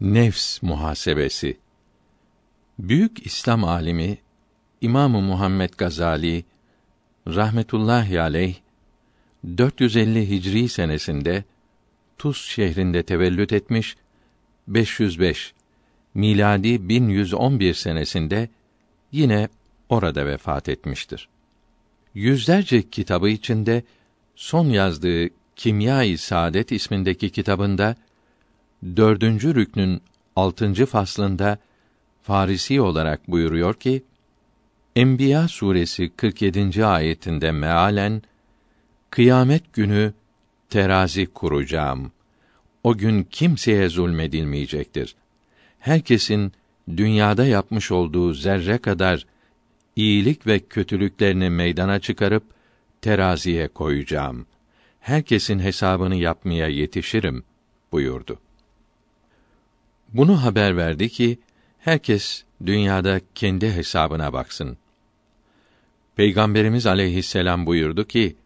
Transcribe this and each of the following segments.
Nefs muhasebesi. Büyük İslam alimi İmamı Muhammed Gazali rahmetullahi aleyh 450 Hicri senesinde Tuz şehrinde tevellüt etmiş 505 miladi 1111 senesinde yine orada vefat etmiştir. Yüzlerce kitabı içinde son yazdığı Kimya-i Saadet ismindeki kitabında dördüncü rüknün altıncı faslında Farisi olarak buyuruyor ki, Enbiya suresi 47. ayetinde mealen kıyamet günü terazi kuracağım. O gün kimseye zulmedilmeyecektir. Herkesin dünyada yapmış olduğu zerre kadar iyilik ve kötülüklerini meydana çıkarıp teraziye koyacağım. Herkesin hesabını yapmaya yetişirim buyurdu. Bunu haber verdi ki herkes dünyada kendi hesabına baksın. Peygamberimiz aleyhisselam buyurdu ki,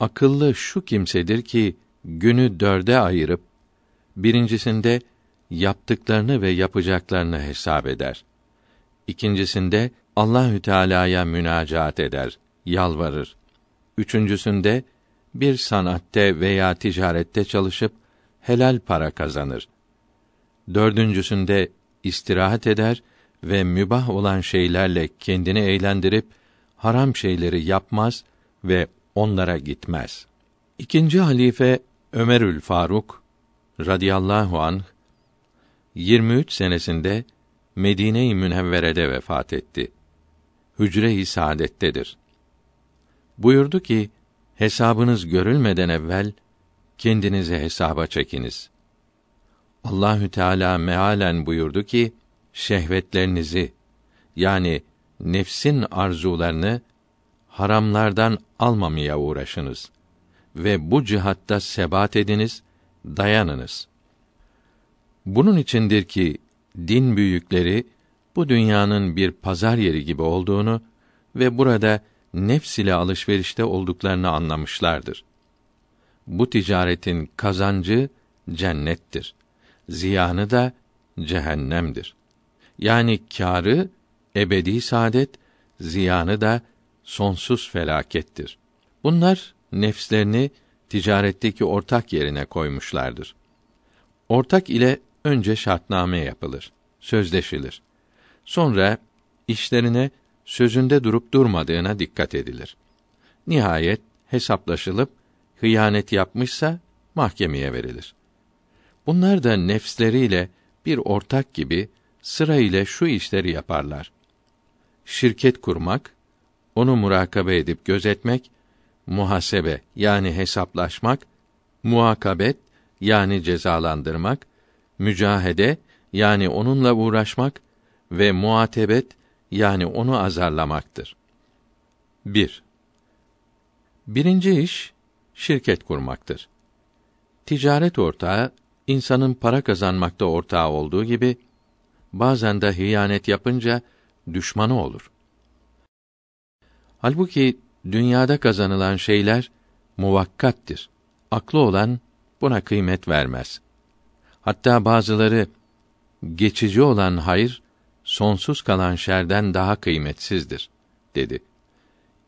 akıllı şu kimsedir ki günü dörde ayırıp birincisinde yaptıklarını ve yapacaklarını hesap eder. İkincisinde Allahü Teala'ya münacaat eder, yalvarır. Üçüncüsünde bir sanatte veya ticarette çalışıp helal para kazanır. Dördüncüsünde istirahat eder ve mübah olan şeylerle kendini eğlendirip haram şeyleri yapmaz ve onlara gitmez. İkinci halife Ömerül Faruk radıyallahu anh 23 senesinde Medine-i Münevvere'de vefat etti. Hücre-i Saadet'tedir. Buyurdu ki, hesabınız görülmeden evvel kendinizi hesaba çekiniz. Allahü Teala mealen buyurdu ki şehvetlerinizi yani nefsin arzularını haramlardan almamaya uğraşınız ve bu cihatta sebat ediniz, dayanınız. Bunun içindir ki din büyükleri bu dünyanın bir pazar yeri gibi olduğunu ve burada nefs ile alışverişte olduklarını anlamışlardır. Bu ticaretin kazancı cennettir ziyanı da cehennemdir. Yani kârı ebedi saadet, ziyanı da sonsuz felakettir. Bunlar nefslerini ticaretteki ortak yerine koymuşlardır. Ortak ile önce şartname yapılır, sözleşilir. Sonra işlerine sözünde durup durmadığına dikkat edilir. Nihayet hesaplaşılıp hıyanet yapmışsa mahkemeye verilir. Bunlar da nefsleriyle bir ortak gibi sıra ile şu işleri yaparlar. Şirket kurmak, onu murakabe edip gözetmek, muhasebe yani hesaplaşmak, muakabet yani cezalandırmak, mücahede yani onunla uğraşmak ve muatebet yani onu azarlamaktır. 1. Birinci iş şirket kurmaktır. Ticaret ortağı insanın para kazanmakta ortağı olduğu gibi bazen de hıyanet yapınca düşmanı olur. Halbuki dünyada kazanılan şeyler muvakkattir. Aklı olan buna kıymet vermez. Hatta bazıları geçici olan hayır sonsuz kalan şerden daha kıymetsizdir dedi.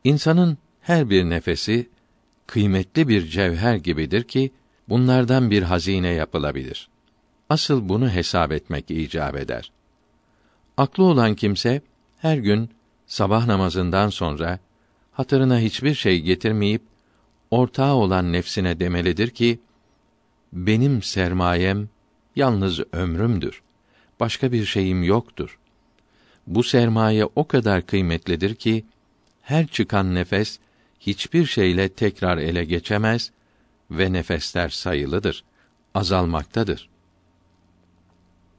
İnsanın her bir nefesi kıymetli bir cevher gibidir ki bunlardan bir hazine yapılabilir. Asıl bunu hesap etmek icap eder. Aklı olan kimse her gün sabah namazından sonra hatırına hiçbir şey getirmeyip ortağı olan nefsine demelidir ki benim sermayem yalnız ömrümdür. Başka bir şeyim yoktur. Bu sermaye o kadar kıymetlidir ki her çıkan nefes hiçbir şeyle tekrar ele geçemez ve nefesler sayılıdır, azalmaktadır.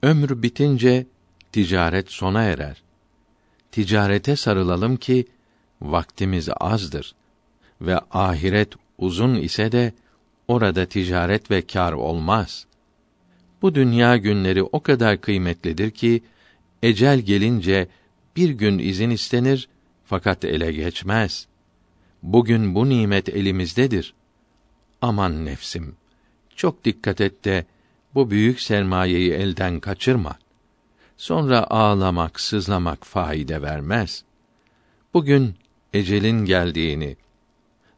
Ömrü bitince ticaret sona erer. Ticarete sarılalım ki vaktimiz azdır ve ahiret uzun ise de orada ticaret ve kar olmaz. Bu dünya günleri o kadar kıymetlidir ki ecel gelince bir gün izin istenir fakat ele geçmez. Bugün bu nimet elimizdedir. Aman nefsim, çok dikkat et de bu büyük sermayeyi elden kaçırma. Sonra ağlamak, sızlamak faide vermez. Bugün ecelin geldiğini,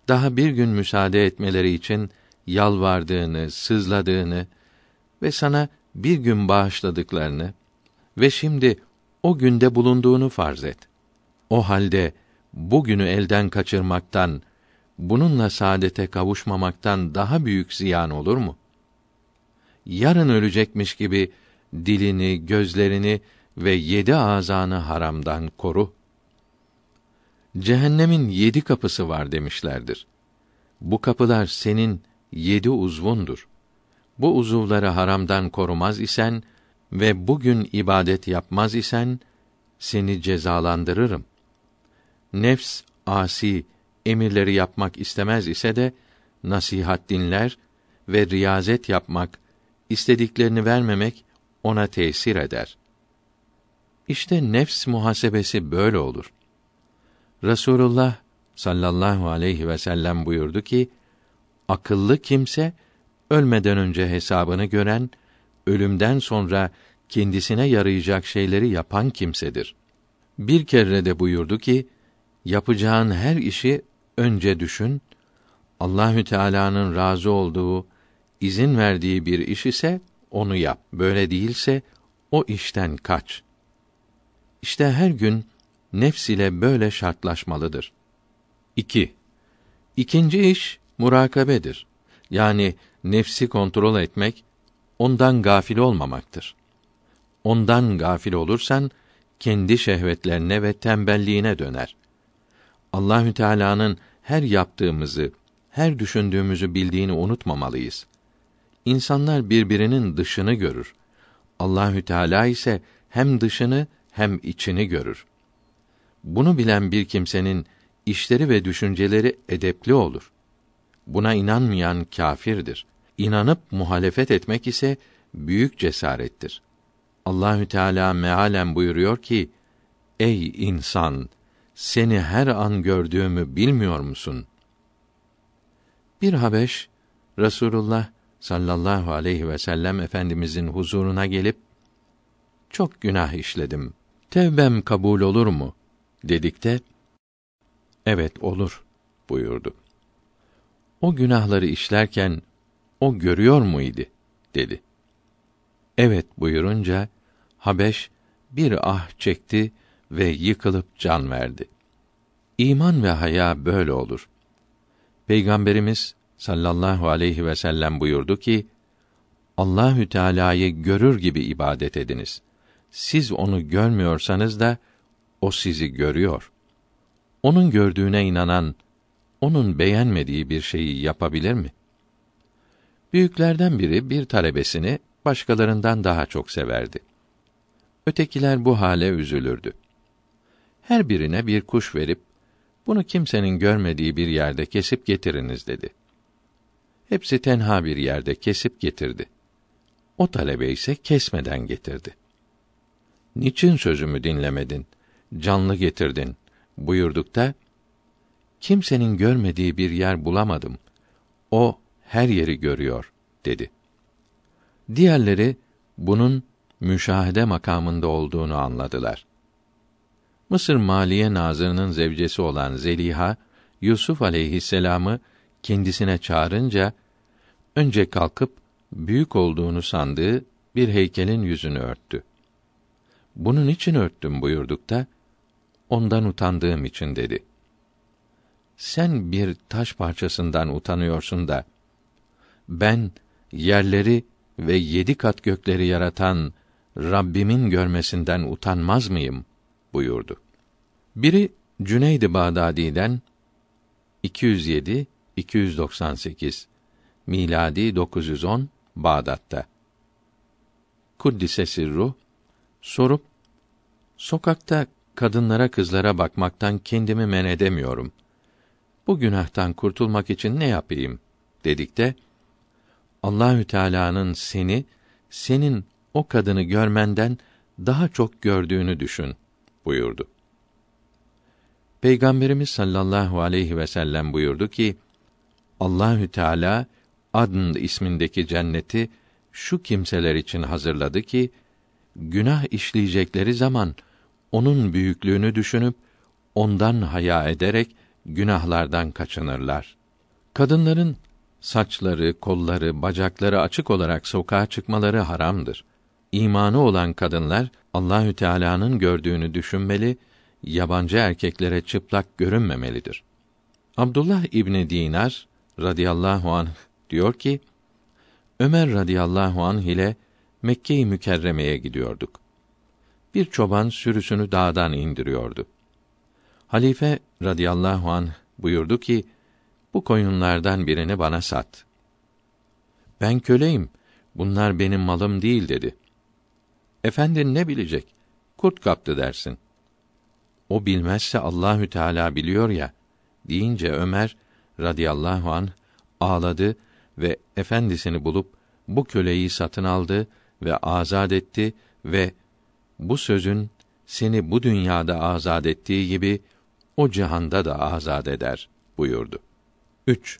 daha bir gün müsaade etmeleri için yalvardığını, sızladığını ve sana bir gün bağışladıklarını ve şimdi o günde bulunduğunu farz et. O halde bugünü elden kaçırmaktan, bununla saadete kavuşmamaktan daha büyük ziyan olur mu? Yarın ölecekmiş gibi dilini, gözlerini ve yedi azanı haramdan koru. Cehennemin yedi kapısı var demişlerdir. Bu kapılar senin yedi uzvundur. Bu uzuvları haramdan korumaz isen ve bugün ibadet yapmaz isen seni cezalandırırım. Nefs asi emirleri yapmak istemez ise de nasihat dinler ve riyazet yapmak, istediklerini vermemek ona tesir eder. İşte nefs muhasebesi böyle olur. Resulullah sallallahu aleyhi ve sellem buyurdu ki: Akıllı kimse ölmeden önce hesabını gören, ölümden sonra kendisine yarayacak şeyleri yapan kimsedir. Bir kere de buyurdu ki: Yapacağın her işi önce düşün. Allahü Teala'nın razı olduğu, izin verdiği bir iş ise onu yap. Böyle değilse o işten kaç. İşte her gün nefs ile böyle şartlaşmalıdır. 2. İkinci iş murakabedir. Yani nefsi kontrol etmek, ondan gafil olmamaktır. Ondan gafil olursan kendi şehvetlerine ve tembelliğine döner. Allahü Teala'nın her yaptığımızı, her düşündüğümüzü bildiğini unutmamalıyız. İnsanlar birbirinin dışını görür. Allahü Teala ise hem dışını hem içini görür. Bunu bilen bir kimsenin işleri ve düşünceleri edepli olur. Buna inanmayan kâfirdir. İnanıp muhalefet etmek ise büyük cesarettir. Allahü Teala mealen buyuruyor ki: Ey insan, seni her an gördüğümü bilmiyor musun? Bir Habeş Resulullah sallallahu aleyhi ve sellem efendimizin huzuruna gelip çok günah işledim. Tevbem kabul olur mu? dedikte evet olur buyurdu. O günahları işlerken o görüyor muydu? dedi. Evet buyurunca Habeş bir ah çekti ve yıkılıp can verdi. İman ve haya böyle olur. Peygamberimiz sallallahu aleyhi ve sellem buyurdu ki: Allahü Teala'yı görür gibi ibadet ediniz. Siz onu görmüyorsanız da o sizi görüyor. Onun gördüğüne inanan onun beğenmediği bir şeyi yapabilir mi? Büyüklerden biri bir talebesini başkalarından daha çok severdi. Ötekiler bu hale üzülürdü. Her birine bir kuş verip bunu kimsenin görmediği bir yerde kesip getiriniz dedi. Hepsi tenha bir yerde kesip getirdi. O talebe ise kesmeden getirdi. Niçin sözümü dinlemedin? Canlı getirdin buyurdukta kimsenin görmediği bir yer bulamadım. O her yeri görüyor dedi. Diğerleri bunun müşahede makamında olduğunu anladılar. Mısır Maliye Nazırının zevcesi olan Zeliha, Yusuf aleyhisselamı kendisine çağırınca önce kalkıp büyük olduğunu sandığı bir heykelin yüzünü örttü. Bunun için örttüm buyurdukta ondan utandığım için dedi. Sen bir taş parçasından utanıyorsun da ben yerleri ve yedi kat gökleri yaratan Rabbimin görmesinden utanmaz mıyım? Buyurdu. Biri Cüneyd-i Bağdadi'den 207 298 miladi 910 Bağdat'ta. Kuddise sirru sorup sokakta kadınlara kızlara bakmaktan kendimi men edemiyorum. Bu günahtan kurtulmak için ne yapayım dedikte Allahü Teala'nın seni senin o kadını görmenden daha çok gördüğünü düşün buyurdu. Peygamberimiz sallallahu aleyhi ve sellem buyurdu ki Allahü Teala Adn ismindeki cenneti şu kimseler için hazırladı ki günah işleyecekleri zaman onun büyüklüğünü düşünüp ondan haya ederek günahlardan kaçınırlar. Kadınların saçları, kolları, bacakları açık olarak sokağa çıkmaları haramdır. İmanı olan kadınlar Allahü Teala'nın gördüğünü düşünmeli, yabancı erkeklere çıplak görünmemelidir. Abdullah İbni Dinar radıyallahu anh diyor ki: Ömer radıyallahu anh ile Mekke-i Mükerreme'ye gidiyorduk. Bir çoban sürüsünü dağdan indiriyordu. Halife radıyallahu anh buyurdu ki: Bu koyunlardan birini bana sat. Ben köleyim. Bunlar benim malım değil dedi. Efendin ne bilecek? Kurt kaptı dersin. O bilmezse Allahü Teala biliyor ya deyince Ömer radıyallahu an ağladı ve efendisini bulup bu köleyi satın aldı ve azad etti ve bu sözün seni bu dünyada azad ettiği gibi o cihanda da azad eder buyurdu. 3.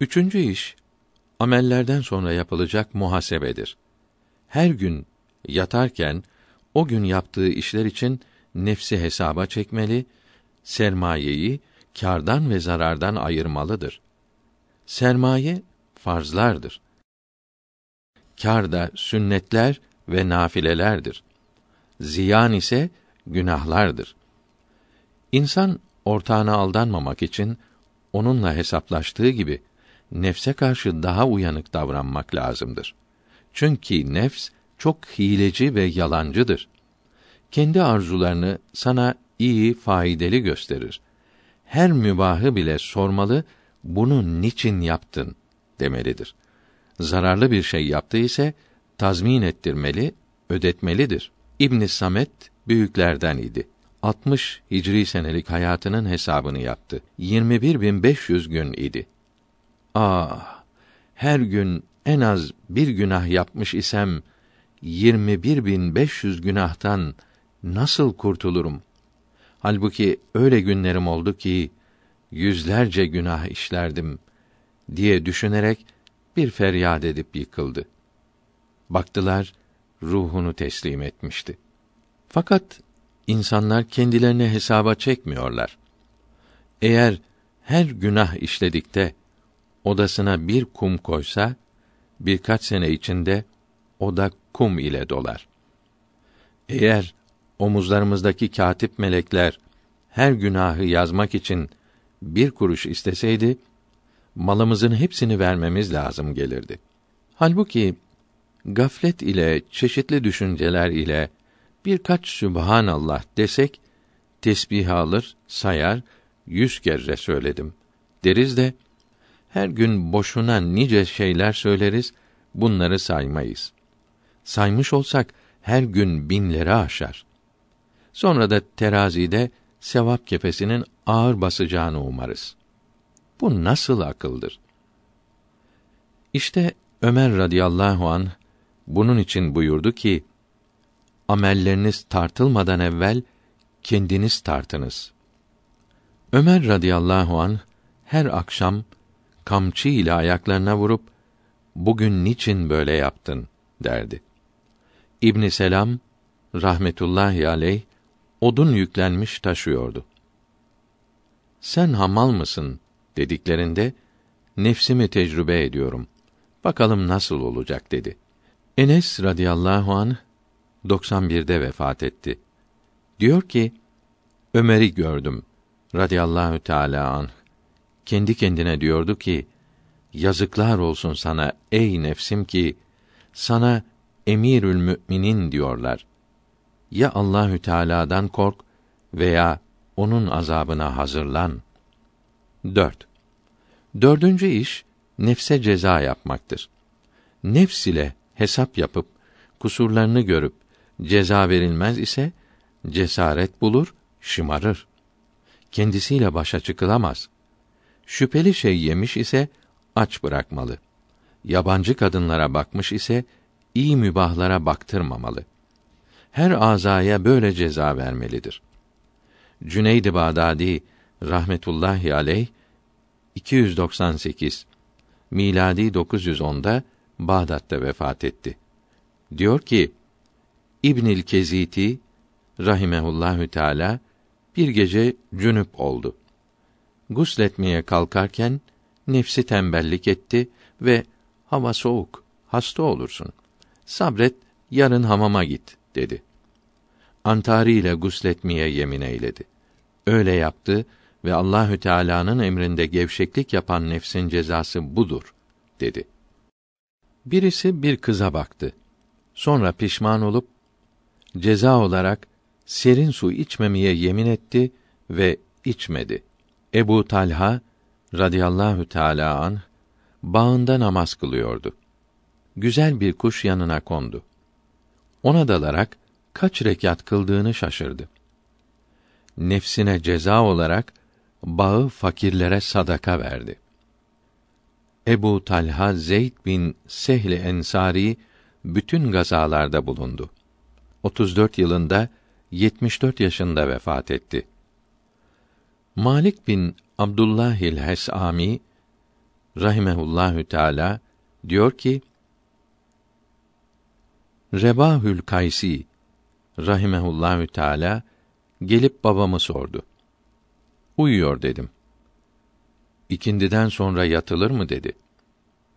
Üçüncü iş amellerden sonra yapılacak muhasebedir. Her gün yatarken o gün yaptığı işler için nefsi hesaba çekmeli, sermayeyi kârdan ve zarardan ayırmalıdır. Sermaye farzlardır. Kâr da sünnetler ve nafilelerdir. Ziyan ise günahlardır. İnsan ortağına aldanmamak için onunla hesaplaştığı gibi nefse karşı daha uyanık davranmak lazımdır. Çünkü nefs çok hileci ve yalancıdır. Kendi arzularını sana iyi, faydalı gösterir. Her mübahı bile sormalı, bunu niçin yaptın demelidir. Zararlı bir şey yaptı ise tazmin ettirmeli, ödetmelidir. İbn Samet büyüklerden idi. 60 Hicri senelik hayatının hesabını yaptı. 21500 gün idi. Ah, her gün en az bir günah yapmış isem 21500 günahtan nasıl kurtulurum? Halbuki öyle günlerim oldu ki yüzlerce günah işlerdim diye düşünerek bir feryat edip yıkıldı. Baktılar ruhunu teslim etmişti. Fakat insanlar kendilerini hesaba çekmiyorlar. Eğer her günah işledikte odasına bir kum koysa birkaç sene içinde o da kum ile dolar. Eğer omuzlarımızdaki katip melekler her günahı yazmak için bir kuruş isteseydi, malımızın hepsini vermemiz lazım gelirdi. Halbuki gaflet ile çeşitli düşünceler ile birkaç Sübhanallah desek tesbih alır, sayar, yüz kere söyledim deriz de her gün boşuna nice şeyler söyleriz, bunları saymayız. Saymış olsak her gün binleri aşar. Sonra da terazide sevap kefesinin ağır basacağını umarız. Bu nasıl akıldır? İşte Ömer radıyallahu an bunun için buyurdu ki: Amelleriniz tartılmadan evvel kendiniz tartınız. Ömer radıyallahu an her akşam kamçı ile ayaklarına vurup bugün niçin böyle yaptın derdi. İbn Selam rahmetullahi aleyh odun yüklenmiş taşıyordu. Sen hamal mısın dediklerinde nefsimi tecrübe ediyorum. Bakalım nasıl olacak dedi. Enes radıyallahu an 91'de vefat etti. Diyor ki Ömer'i gördüm radıyallahu teala an. Kendi kendine diyordu ki yazıklar olsun sana ey nefsim ki sana emirül müminin diyorlar. Ya Allahü Teala'dan kork veya onun azabına hazırlan. 4. Dördüncü iş nefse ceza yapmaktır. Nefs ile hesap yapıp kusurlarını görüp ceza verilmez ise cesaret bulur, şımarır. Kendisiyle başa çıkılamaz. Şüpheli şey yemiş ise aç bırakmalı. Yabancı kadınlara bakmış ise iyi mübahlara baktırmamalı. Her azaya böyle ceza vermelidir. Cüneyd-i Bağdadi rahmetullahi aleyh 298 miladi 910'da Bağdat'ta vefat etti. Diyor ki İbnül Keziti rahimehullahü teala bir gece cünüp oldu. Gusletmeye kalkarken nefsi tembellik etti ve hava soğuk, hasta olursun. Sabret, yarın hamama git dedi. Antari ile gusletmeye yemin eyledi. Öyle yaptı ve Allahü Teala'nın emrinde gevşeklik yapan nefsin cezası budur dedi. Birisi bir kıza baktı. Sonra pişman olup ceza olarak serin su içmemeye yemin etti ve içmedi. Ebu Talha radıyallahu teala an bağında namaz kılıyordu. Güzel bir kuş yanına kondu. Ona dalarak kaç rekat kıldığını şaşırdı. Nefsine ceza olarak bağı fakirlere sadaka verdi. Ebu Talha Zeyd bin Sehl Ensari bütün gazalarda bulundu. 34 yılında 74 yaşında vefat etti. Malik bin Abdullahil Hesami rahimehullahü teala diyor ki Rebahül Kaysi rahimehullahü teala gelip babamı sordu. Uyuyor dedim. İkindiden sonra yatılır mı dedi.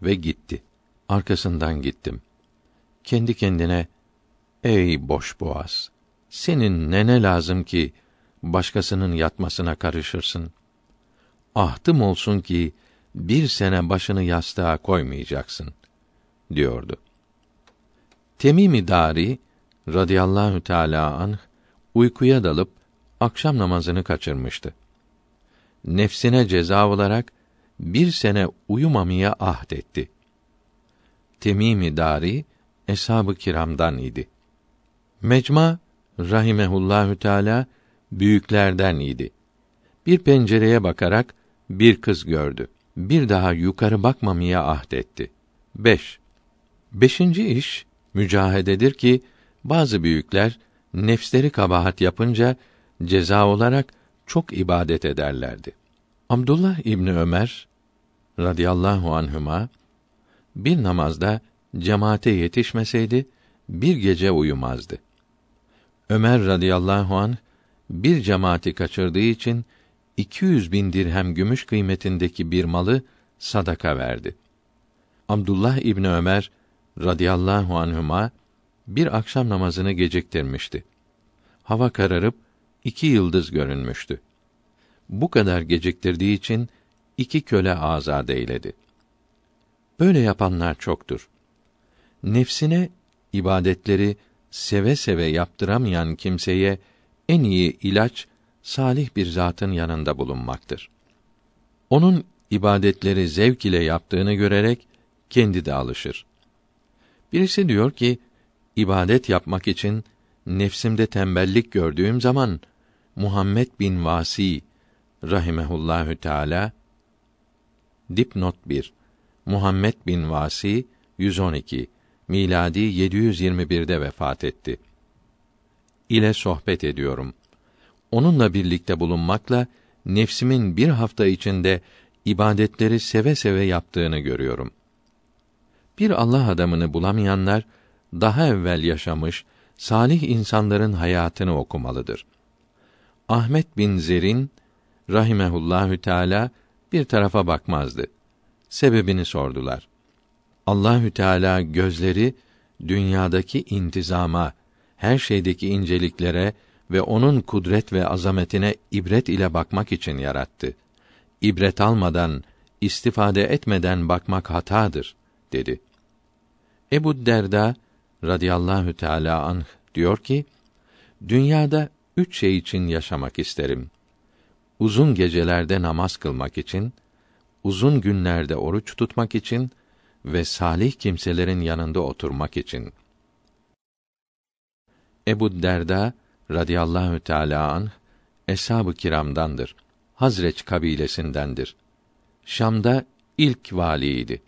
Ve gitti. Arkasından gittim. Kendi kendine, ey boş boğaz! Senin nene lazım ki, başkasının yatmasına karışırsın? Ahtım olsun ki, bir sene başını yastığa koymayacaksın, diyordu. Temimi Dari, radıyallahu teâlâ anh, uykuya dalıp, akşam namazını kaçırmıştı nefsine ceza olarak bir sene uyumamaya ahd etti. Temimi Dari eshab-ı kiramdan idi. Mecma rahimehullahü teala büyüklerden idi. Bir pencereye bakarak bir kız gördü. Bir daha yukarı bakmamaya ahd etti. 5. Beşinci iş mücahededir ki bazı büyükler nefsleri kabahat yapınca ceza olarak çok ibadet ederlerdi. Abdullah İbni Ömer radıyallahu anhüma bir namazda cemaate yetişmeseydi bir gece uyumazdı. Ömer radıyallahu an bir cemaati kaçırdığı için 200 bin dirhem gümüş kıymetindeki bir malı sadaka verdi. Abdullah İbni Ömer radıyallahu anhüma bir akşam namazını geciktirmişti. Hava kararıp iki yıldız görünmüştü. Bu kadar geciktirdiği için iki köle azad eyledi. Böyle yapanlar çoktur. Nefsine ibadetleri seve seve yaptıramayan kimseye en iyi ilaç salih bir zatın yanında bulunmaktır. Onun ibadetleri zevk ile yaptığını görerek kendi de alışır. Birisi diyor ki, ibadet yapmak için nefsimde tembellik gördüğüm zaman Muhammed bin Vasi rahimehullahü teala dipnot 1 Muhammed bin Vasi 112 miladi 721'de vefat etti. ile sohbet ediyorum. Onunla birlikte bulunmakla nefsimin bir hafta içinde ibadetleri seve seve yaptığını görüyorum. Bir Allah adamını bulamayanlar daha evvel yaşamış salih insanların hayatını okumalıdır. Ahmet bin Zer'in rahimehullahü teala bir tarafa bakmazdı. Sebebini sordular. Allahü Teala gözleri dünyadaki intizama, her şeydeki inceliklere ve onun kudret ve azametine ibret ile bakmak için yarattı. İbret almadan, istifade etmeden bakmak hatadır dedi. Ebu Derda radıyallahu teala anh diyor ki: Dünyada üç şey için yaşamak isterim uzun gecelerde namaz kılmak için, uzun günlerde oruç tutmak için ve salih kimselerin yanında oturmak için. Ebu Derda radıyallahu teala an eshab-ı kiramdandır. Hazreç kabilesindendir. Şam'da ilk valiydi.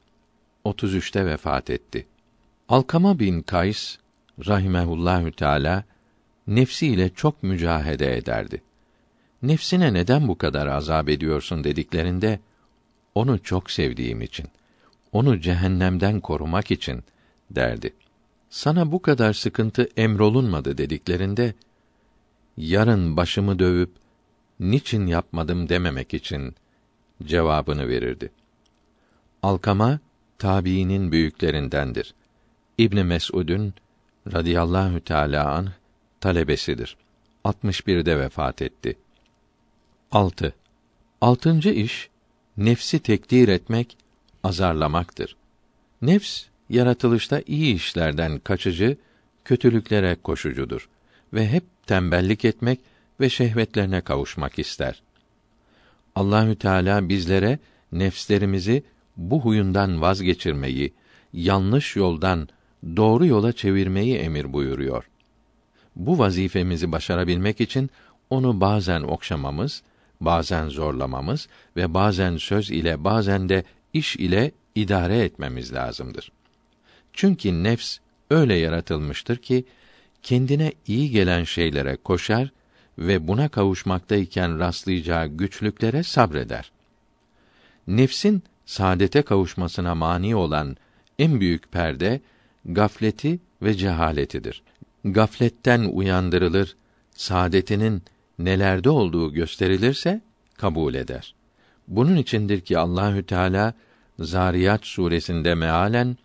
33'te vefat etti. Alkama bin Kays rahimehullahü teala nefsiyle çok mücahede ederdi nefsine neden bu kadar azap ediyorsun dediklerinde onu çok sevdiğim için onu cehennemden korumak için derdi. Sana bu kadar sıkıntı emrolunmadı dediklerinde yarın başımı dövüp niçin yapmadım dememek için cevabını verirdi. Alkama tabiinin büyüklerindendir. İbn Mes'ud'un radıyallahu teala anh talebesidir. 61'de vefat etti. 6. Altıncı iş nefsi tekdir etmek, azarlamaktır. Nefs yaratılışta iyi işlerden kaçıcı, kötülüklere koşucudur ve hep tembellik etmek ve şehvetlerine kavuşmak ister. Allahü Teala bizlere nefslerimizi bu huyundan vazgeçirmeyi, yanlış yoldan doğru yola çevirmeyi emir buyuruyor. Bu vazifemizi başarabilmek için onu bazen okşamamız, bazen zorlamamız ve bazen söz ile bazen de iş ile idare etmemiz lazımdır. Çünkü nefs öyle yaratılmıştır ki kendine iyi gelen şeylere koşar ve buna kavuşmaktayken rastlayacağı güçlüklere sabreder. Nefsin saadete kavuşmasına mani olan en büyük perde gafleti ve cehaletidir. Gafletten uyandırılır, saadetinin nelerde olduğu gösterilirse kabul eder. Bunun içindir ki Allahü Teala Zariyat suresinde mealen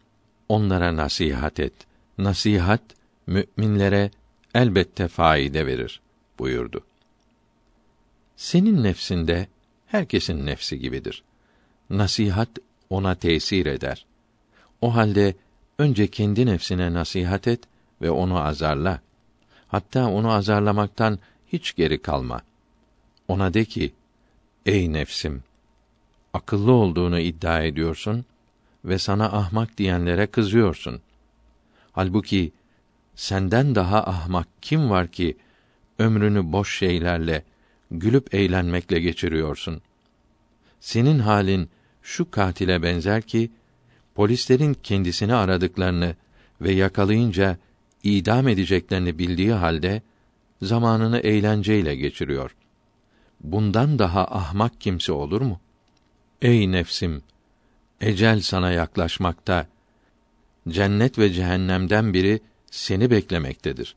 onlara nasihat et. Nasihat müminlere elbette faide verir buyurdu. Senin nefsinde herkesin nefsi gibidir. Nasihat ona tesir eder. O halde önce kendi nefsine nasihat et ve onu azarla. Hatta onu azarlamaktan hiç geri kalma. Ona de ki: Ey nefsim, akıllı olduğunu iddia ediyorsun ve sana ahmak diyenlere kızıyorsun. Halbuki senden daha ahmak kim var ki ömrünü boş şeylerle, gülüp eğlenmekle geçiriyorsun? Senin halin şu katile benzer ki polislerin kendisini aradıklarını ve yakalayınca idam edeceklerini bildiği halde zamanını eğlenceyle geçiriyor. Bundan daha ahmak kimse olur mu? Ey nefsim, ecel sana yaklaşmakta. Cennet ve cehennemden biri seni beklemektedir.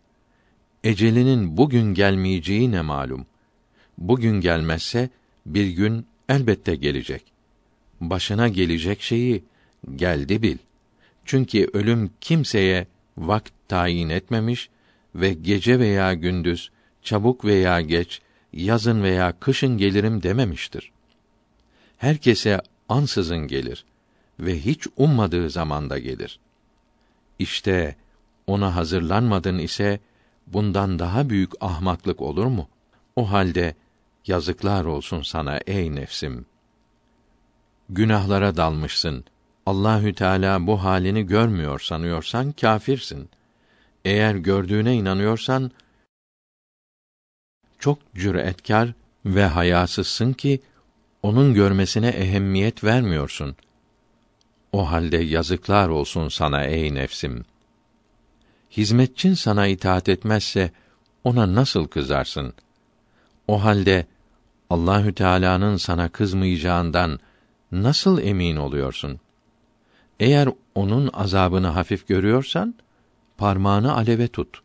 Ecelinin bugün gelmeyeceği ne malum. Bugün gelmezse bir gün elbette gelecek. Başına gelecek şeyi geldi bil. Çünkü ölüm kimseye vakt tayin etmemiş ve gece veya gündüz, çabuk veya geç, yazın veya kışın gelirim dememiştir. Herkese ansızın gelir ve hiç ummadığı zamanda gelir. İşte ona hazırlanmadın ise bundan daha büyük ahmaklık olur mu? O halde yazıklar olsun sana ey nefsim. Günahlara dalmışsın. Allahü Teala bu halini görmüyor sanıyorsan kâfirsin. Eğer gördüğüne inanıyorsan çok cüretkar ve hayasızsın ki onun görmesine ehemmiyet vermiyorsun. O halde yazıklar olsun sana ey nefsim. Hizmetçin sana itaat etmezse ona nasıl kızarsın? O halde Allahü Teala'nın sana kızmayacağından nasıl emin oluyorsun? Eğer onun azabını hafif görüyorsan parmağını aleve tut.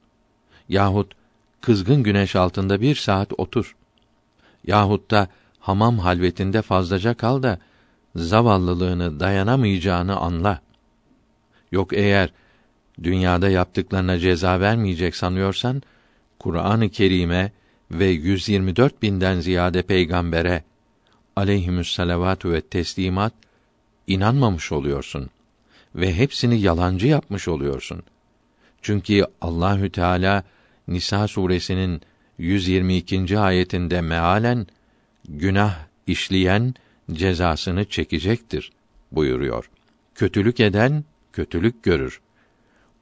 Yahut kızgın güneş altında bir saat otur. Yahut da hamam halvetinde fazlaca kal da zavallılığını dayanamayacağını anla. Yok eğer dünyada yaptıklarına ceza vermeyecek sanıyorsan, Kur'an-ı Kerim'e ve 124 binden ziyade peygambere aleyhimüs ve teslimat inanmamış oluyorsun ve hepsini yalancı yapmış oluyorsun. Çünkü Allahü Teala Nisa suresinin 122. ayetinde mealen günah işleyen cezasını çekecektir buyuruyor. Kötülük eden kötülük görür.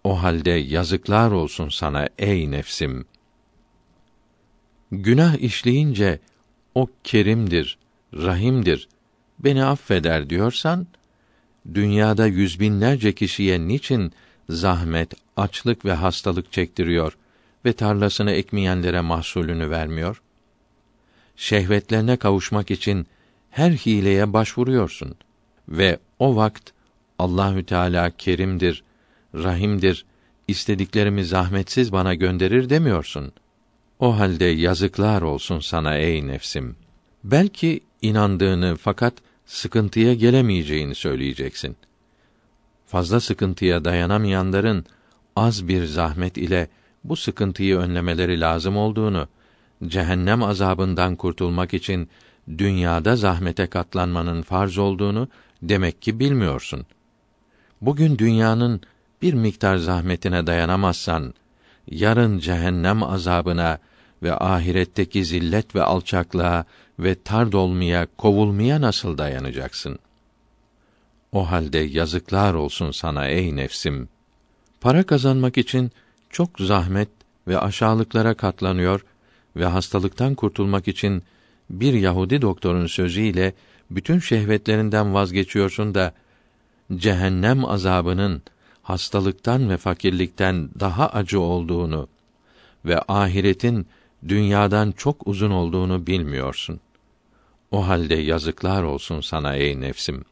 O halde yazıklar olsun sana ey nefsim. Günah işleyince o kerimdir, rahimdir, beni affeder diyorsan, dünyada yüz binlerce kişiye niçin zahmet, açlık ve hastalık çektiriyor ve tarlasını ekmeyenlere mahsulünü vermiyor? Şehvetlerine kavuşmak için her hileye başvuruyorsun ve o vakt Allahü Teala kerimdir, rahimdir, istediklerimi zahmetsiz bana gönderir demiyorsun. O halde yazıklar olsun sana ey nefsim. Belki inandığını fakat sıkıntıya gelemeyeceğini söyleyeceksin. Fazla sıkıntıya dayanamayanların az bir zahmet ile bu sıkıntıyı önlemeleri lazım olduğunu, cehennem azabından kurtulmak için dünyada zahmete katlanmanın farz olduğunu demek ki bilmiyorsun. Bugün dünyanın bir miktar zahmetine dayanamazsan, yarın cehennem azabına ve ahiretteki zillet ve alçaklığa ve tard olmaya, kovulmaya nasıl dayanacaksın? O halde yazıklar olsun sana ey nefsim. Para kazanmak için çok zahmet ve aşağılıklara katlanıyor ve hastalıktan kurtulmak için bir Yahudi doktorun sözüyle bütün şehvetlerinden vazgeçiyorsun da cehennem azabının hastalıktan ve fakirlikten daha acı olduğunu ve ahiretin dünyadan çok uzun olduğunu bilmiyorsun. O halde yazıklar olsun sana ey nefsim.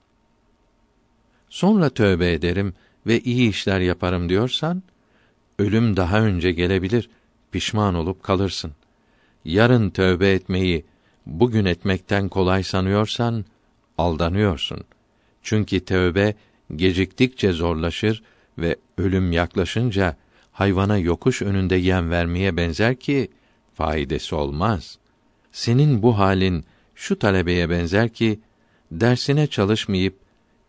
Sonra tövbe ederim ve iyi işler yaparım diyorsan, ölüm daha önce gelebilir, pişman olup kalırsın. Yarın tövbe etmeyi bugün etmekten kolay sanıyorsan aldanıyorsun. Çünkü tövbe geciktikçe zorlaşır ve ölüm yaklaşınca hayvana yokuş önünde yem vermeye benzer ki faydası olmaz. Senin bu halin şu talebeye benzer ki dersine çalışmayıp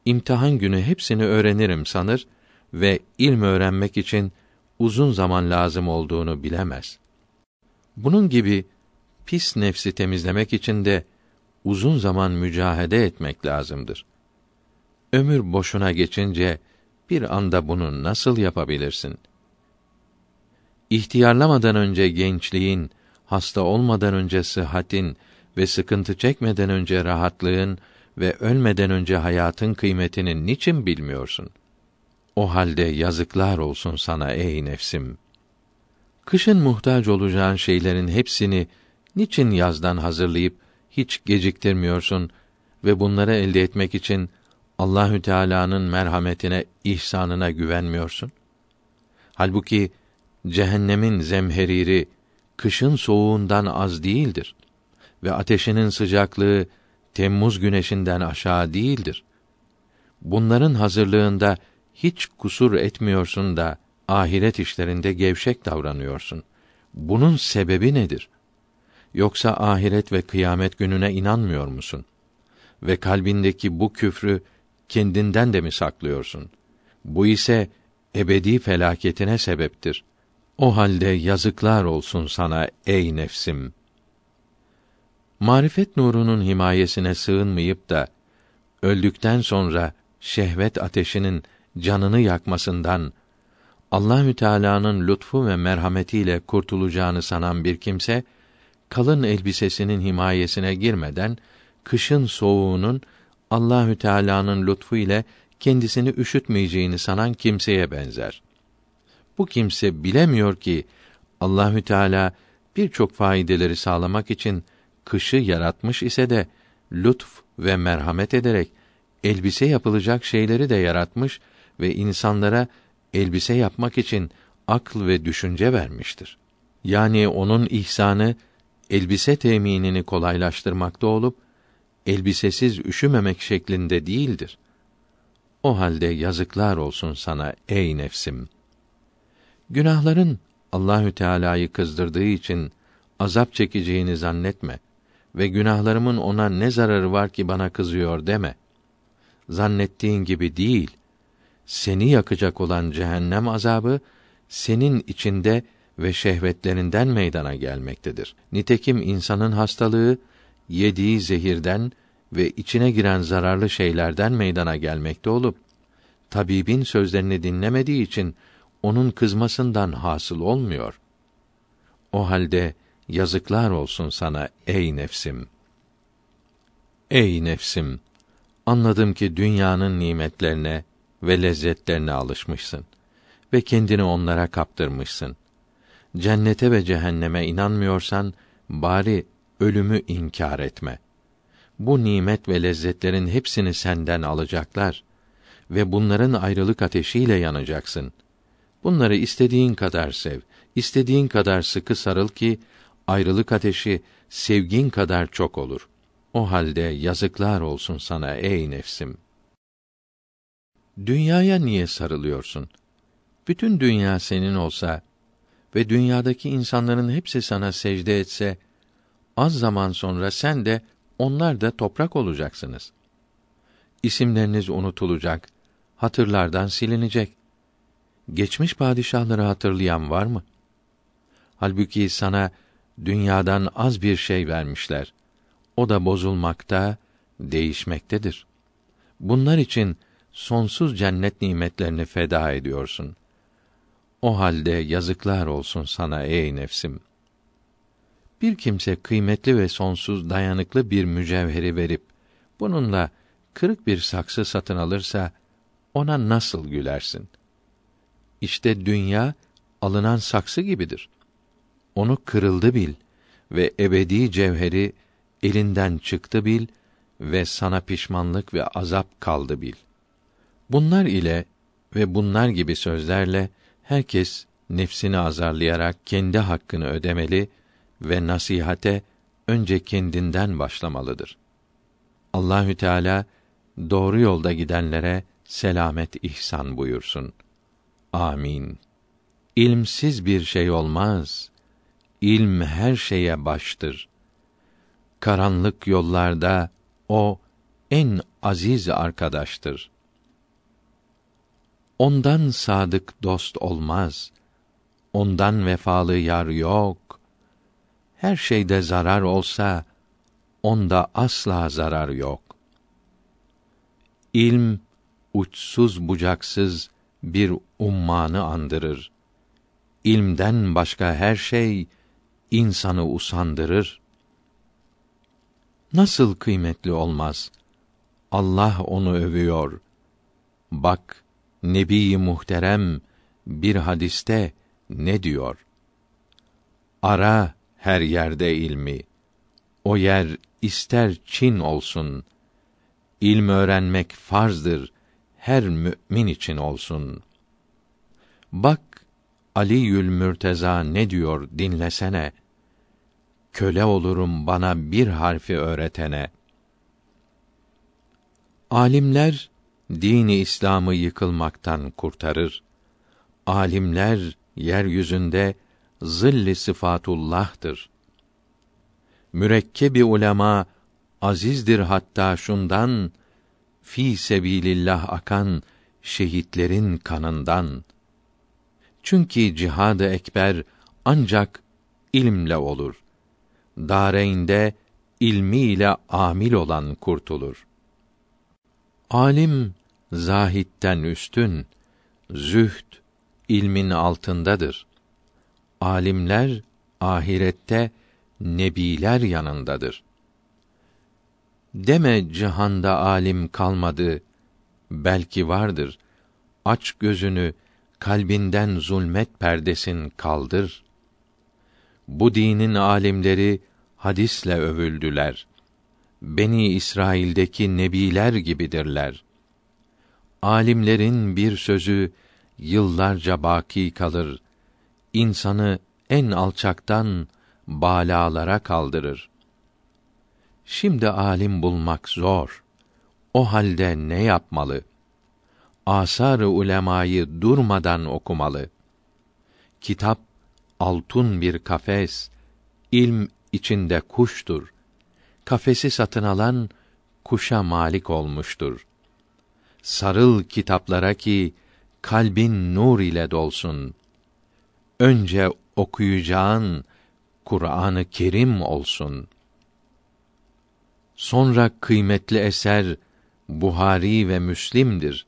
imtihan günü hepsini öğrenirim sanır ve ilm öğrenmek için uzun zaman lazım olduğunu bilemez. Bunun gibi pis nefsi temizlemek için de uzun zaman mücahede etmek lazımdır. Ömür boşuna geçince bir anda bunu nasıl yapabilirsin? İhtiyarlamadan önce gençliğin, hasta olmadan önce sıhhatin ve sıkıntı çekmeden önce rahatlığın ve ölmeden önce hayatın kıymetini niçin bilmiyorsun? O halde yazıklar olsun sana ey nefsim. Kışın muhtaç olacağın şeylerin hepsini niçin yazdan hazırlayıp hiç geciktirmiyorsun ve bunları elde etmek için Allahü Teala'nın merhametine, ihsanına güvenmiyorsun? Halbuki cehennemin zemheriri kışın soğuğundan az değildir ve ateşinin sıcaklığı Temmuz güneşinden aşağı değildir. Bunların hazırlığında hiç kusur etmiyorsun da ahiret işlerinde gevşek davranıyorsun. Bunun sebebi nedir? Yoksa ahiret ve kıyamet gününe inanmıyor musun? Ve kalbindeki bu küfrü kendinden de mi saklıyorsun? Bu ise ebedi felaketine sebeptir. O halde yazıklar olsun sana ey nefsim. Marifet nurunun himayesine sığınmayıp da öldükten sonra şehvet ateşinin canını yakmasından Allahü Teala'nın lütfu ve merhametiyle kurtulacağını sanan bir kimse kalın elbisesinin himayesine girmeden kışın soğuğunun Allahü Teala'nın lütfu ile kendisini üşütmeyeceğini sanan kimseye benzer. Bu kimse bilemiyor ki Allahü Teala birçok faydeleri sağlamak için kışı yaratmış ise de lütf ve merhamet ederek elbise yapılacak şeyleri de yaratmış ve insanlara elbise yapmak için akıl ve düşünce vermiştir. Yani onun ihsanı elbise teminini kolaylaştırmakta olup elbisesiz üşümemek şeklinde değildir. O halde yazıklar olsun sana ey nefsim. Günahların Allahü Teala'yı kızdırdığı için azap çekeceğini zannetme ve günahlarımın ona ne zararı var ki bana kızıyor deme. Zannettiğin gibi değil. Seni yakacak olan cehennem azabı senin içinde ve şehvetlerinden meydana gelmektedir. Nitekim insanın hastalığı yediği zehirden ve içine giren zararlı şeylerden meydana gelmekte olup tabibin sözlerini dinlemediği için onun kızmasından hasıl olmuyor. O halde yazıklar olsun sana ey nefsim. Ey nefsim, anladım ki dünyanın nimetlerine ve lezzetlerine alışmışsın ve kendini onlara kaptırmışsın. Cennete ve cehenneme inanmıyorsan bari ölümü inkar etme. Bu nimet ve lezzetlerin hepsini senden alacaklar ve bunların ayrılık ateşiyle yanacaksın. Bunları istediğin kadar sev, istediğin kadar sıkı sarıl ki ayrılık ateşi sevgin kadar çok olur. O halde yazıklar olsun sana ey nefsim. Dünyaya niye sarılıyorsun? Bütün dünya senin olsa ve dünyadaki insanların hepsi sana secde etse, az zaman sonra sen de onlar da toprak olacaksınız. İsimleriniz unutulacak, hatırlardan silinecek. Geçmiş padişahları hatırlayan var mı? Halbuki sana dünyadan az bir şey vermişler. O da bozulmakta, değişmektedir. Bunlar için sonsuz cennet nimetlerini feda ediyorsun. O halde yazıklar olsun sana ey nefsim. Bir kimse kıymetli ve sonsuz dayanıklı bir mücevheri verip bununla kırık bir saksı satın alırsa ona nasıl gülersin? İşte dünya alınan saksı gibidir. Onu kırıldı bil ve ebedi cevheri elinden çıktı bil ve sana pişmanlık ve azap kaldı bil. Bunlar ile ve bunlar gibi sözlerle herkes nefsini azarlayarak kendi hakkını ödemeli ve nasihate önce kendinden başlamalıdır. Allahü Teala doğru yolda gidenlere selamet ihsan buyursun. Amin. İlmsiz bir şey olmaz. İlm her şeye baştır. Karanlık yollarda o en aziz arkadaştır. Ondan sadık dost olmaz. Ondan vefalı yar yok. Her şeyde zarar olsa onda asla zarar yok. İlm uçsuz bucaksız bir ummanı andırır. İlmden başka her şey insanı usandırır. Nasıl kıymetli olmaz? Allah onu övüyor. Bak, Nebi muhterem bir hadiste ne diyor? Ara her yerde ilmi. O yer ister Çin olsun. İlm öğrenmek farzdır her mümin için olsun. Bak Aliül Mürteza ne diyor dinlesene. Köle olurum bana bir harfi öğretene. Alimler dini İslam'ı yıkılmaktan kurtarır. Alimler yeryüzünde zilli sıfatullah'tır. Mürekkebi ulema azizdir hatta şundan fi sebilillah akan şehitlerin kanından. Çünkü cihadı ekber ancak ilimle olur. Dareynde ilmiyle amil olan kurtulur. Alim zahitten üstün, zühd ilmin altındadır. Alimler ahirette nebiler yanındadır. Deme cihanda alim kalmadı, belki vardır. Aç gözünü, kalbinden zulmet perdesin kaldır. Bu dinin alimleri hadisle övüldüler. Beni İsrail'deki nebiler gibidirler. Alimlerin bir sözü yıllarca baki kalır. İnsanı en alçaktan balalara kaldırır. Şimdi alim bulmak zor. O halde ne yapmalı? Asar-ı ulemayı durmadan okumalı. Kitap altın bir kafes, ilm içinde kuştur. Kafesi satın alan kuşa malik olmuştur. Sarıl kitaplara ki kalbin nur ile dolsun. Önce okuyacağın Kur'an-ı Kerim olsun.'' Sonra kıymetli eser Buhari ve Müslim'dir.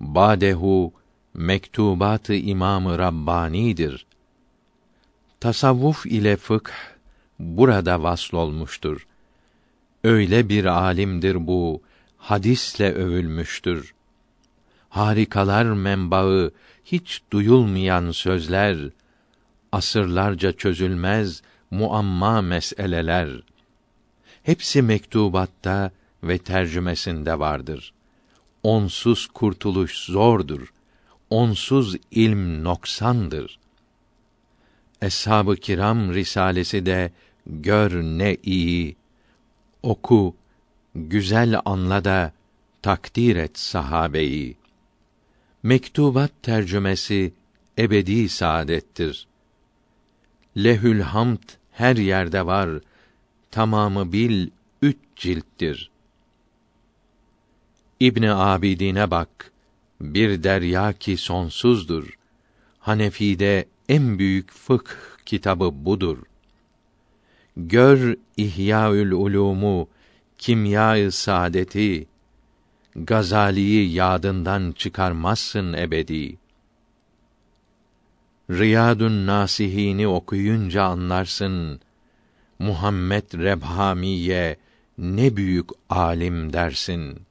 Badehu mektubat-ı İmam-ı Rabbani'dir. Tasavvuf ile fıkh burada vasl olmuştur. Öyle bir alimdir bu, hadisle övülmüştür. Harikalar menbaı, hiç duyulmayan sözler, asırlarca çözülmez muamma meseleler.'' Hepsi mektubatta ve tercümesinde vardır. onsuz kurtuluş zordur. Onsuz ilm noksandır. Eshab-ı Kiram risalesi de gör ne iyi. Oku, güzel anla da takdir et sahabeyi. Mektubat tercümesi ebedi saadettir. Lehül hamd her yerde var. Tamamı bil üç cilttir. İbni Abidine bak. Bir derya ki sonsuzdur. Hanefi'de en büyük fıkh kitabı budur. Gör İhyaül Ulumu, Kimya-ı Saadeti, Gazali'yi yadından çıkarmazsın ebedi. Riyadun Nasihini okuyunca anlarsın. Muhammed Rebhamiye ne büyük alim dersin.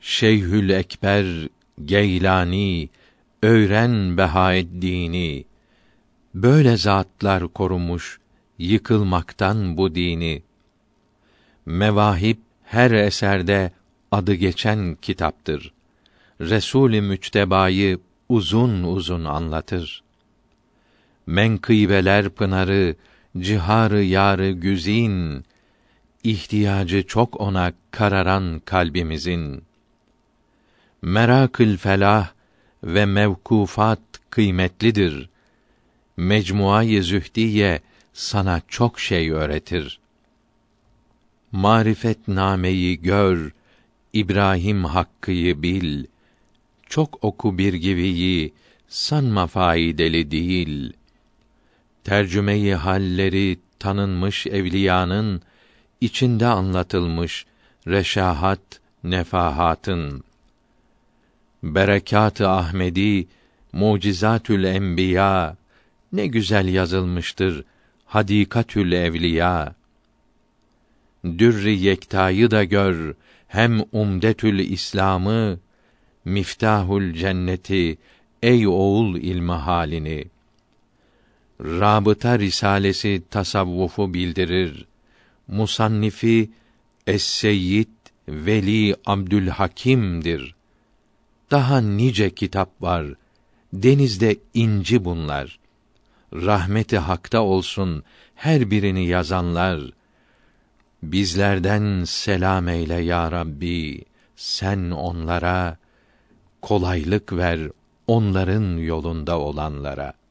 Şeyhül Ekber Geylani öğren Behaeddin'i. Böyle zatlar korumuş yıkılmaktan bu dini. Mevahip her eserde adı geçen kitaptır. Resul-i Müctebayı uzun uzun anlatır. Menkıbeler pınarı, ciharı yarı güzin, ihtiyacı çok ona kararan kalbimizin. Merakül felah ve mevkufat kıymetlidir. Mecmuayı Zühdiye sana çok şey öğretir. Marifet nameyi gör, İbrahim hakkıyı bil. Çok oku bir gibiyi, sanma faideli değil. Tercümeyi halleri tanınmış evliyanın içinde anlatılmış reşahat nefahatın. Berekat-ı Ahmedi mucizatül enbiya ne güzel yazılmıştır hadikatül evliya. Dürri yektayı da gör hem umdetül İslam'ı miftahul cenneti ey oğul ilmi halini Rabıta risalesi tasavvufu bildirir. Musannifi Es-Seyyid Veli Abdülhakim'dir. Daha nice kitap var. Denizde inci bunlar. Rahmeti hakta olsun her birini yazanlar. Bizlerden selam eyle ya Rabbi. Sen onlara kolaylık ver onların yolunda olanlara.''